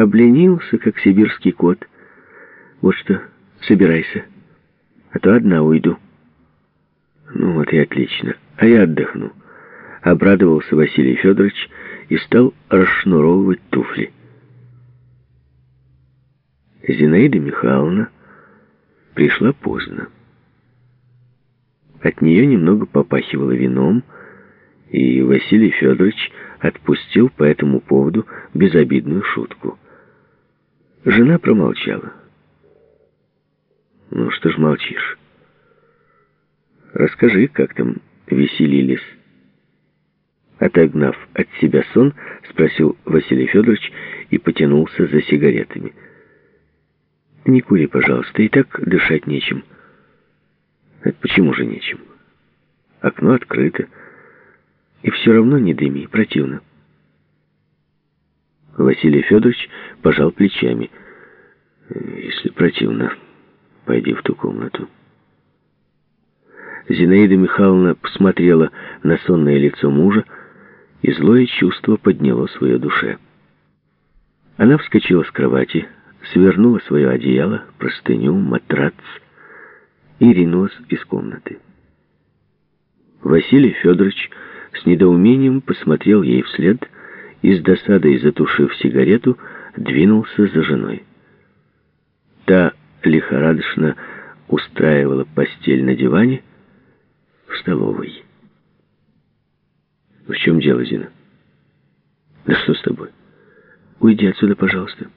Обленился, как сибирский кот. Вот что, собирайся, а то одна уйду. Ну вот и отлично, а я отдохну. Обрадовался Василий Федорович и стал расшнуровывать туфли. Зинаида Михайловна пришла поздно. От нее немного попахивало вином, и Василий Федорович отпустил по этому поводу безобидную шутку. Жена промолчала. «Ну что ж молчишь? Расскажи, как там веселились». Отогнав от себя сон, спросил Василий Федорович и потянулся за сигаретами. «Не кури, пожалуйста, и так дышать нечем». «Это почему же нечем? Окно открыто». И все равно не дыми, противно. Василий Федорович пожал плечами. Если противно, пойди в ту комнату. Зинаида Михайловна посмотрела на сонное лицо мужа, и злое чувство подняло свое душе. Она вскочила с кровати, свернула свое одеяло, простыню, матрац и ринулась из комнаты. Василий Федорович с недоумением посмотрел ей вслед и с досадой, затушив сигарету, двинулся за женой. Та лихорадочно устраивала постель на диване в столовой. «В чем дело, Зина?» «Да что с тобой? Уйди отсюда, пожалуйста».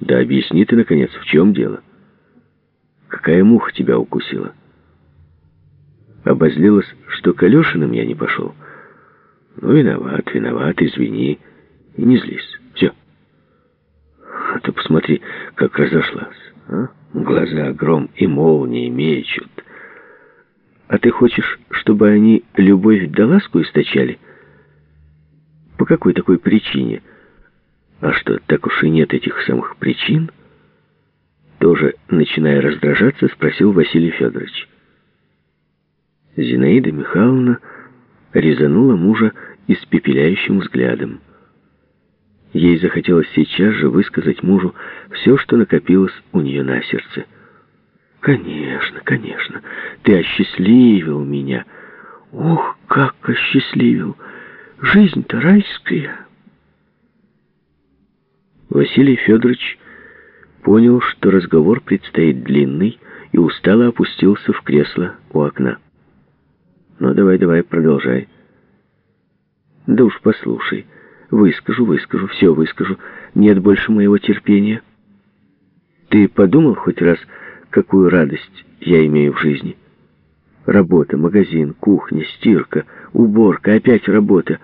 «Да объясни ты, наконец, в чем дело? Какая муха тебя укусила?» Обозлилась, что к Алешиным я не пошел. Ну, виноват, виноват, извини. И не злись. Все. А ты посмотри, как разошлась. А? Глаза гром и молнии мечут. А ты хочешь, чтобы они любовь да ласку источали? По какой такой причине? А что, так уж и нет этих самых причин? Тоже, начиная раздражаться, спросил Василий Федорович. Зинаида Михайловна резанула мужа испепеляющим взглядом. Ей захотелось сейчас же высказать мужу все, что накопилось у нее на сердце. «Конечно, конечно, ты осчастливил меня. Ох, как осчастливил! Жизнь-то райская!» Василий Федорович понял, что разговор предстоит длинный, и устало опустился в кресло у окна. Ну, давай, давай, продолжай. Да уж послушай. Выскажу, выскажу, все выскажу. Нет больше моего терпения. Ты подумал хоть раз, какую радость я имею в жизни? Работа, магазин, кухня, стирка, уборка, опять работа.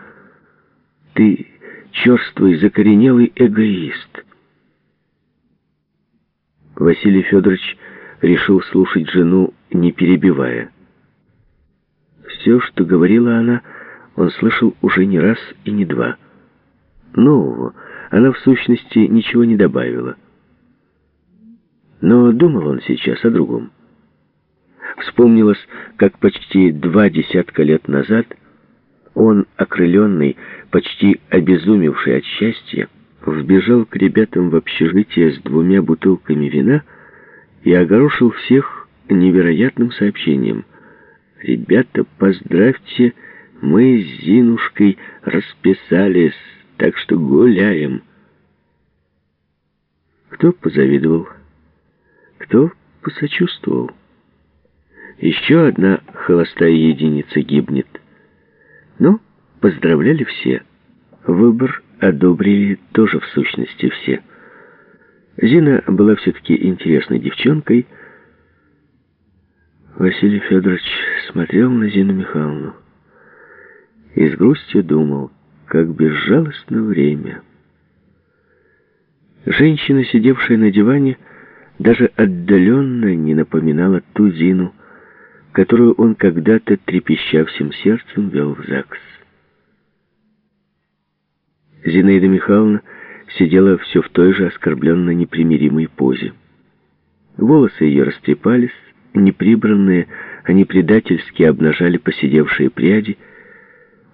Ты черствый, закоренелый эгоист. Василий Федорович решил слушать жену, не перебивая. Все, что говорила она, он слышал уже не раз и не два. Нового она в сущности ничего не добавила. Но думал он сейчас о другом. Вспомнилось, как почти два десятка лет назад он, окрыленный, почти обезумевший от счастья, вбежал к ребятам в общежитие с двумя бутылками вина и огорошил всех невероятным сообщением — «Ребята, поздравьте, мы с Зинушкой расписались, так что гуляем». Кто позавидовал, кто посочувствовал. Еще одна холостая единица гибнет. Но поздравляли все. Выбор одобрили тоже в сущности все. Зина была все-таки интересной девчонкой, Василий Федорович смотрел на Зину Михайловну и с грустью думал, как безжалостно время. Женщина, сидевшая на диване, даже отдаленно не напоминала ту Зину, которую он когда-то, трепеща всем сердцем, вел в ЗАГС. Зинаида Михайловна сидела все в той же оскорбленно непримиримой позе. Волосы ее растрепались, неприбранные, они предательски обнажали посидевшие пряди.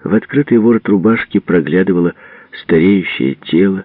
В открытый ворот рубашки проглядывало стареющее тело,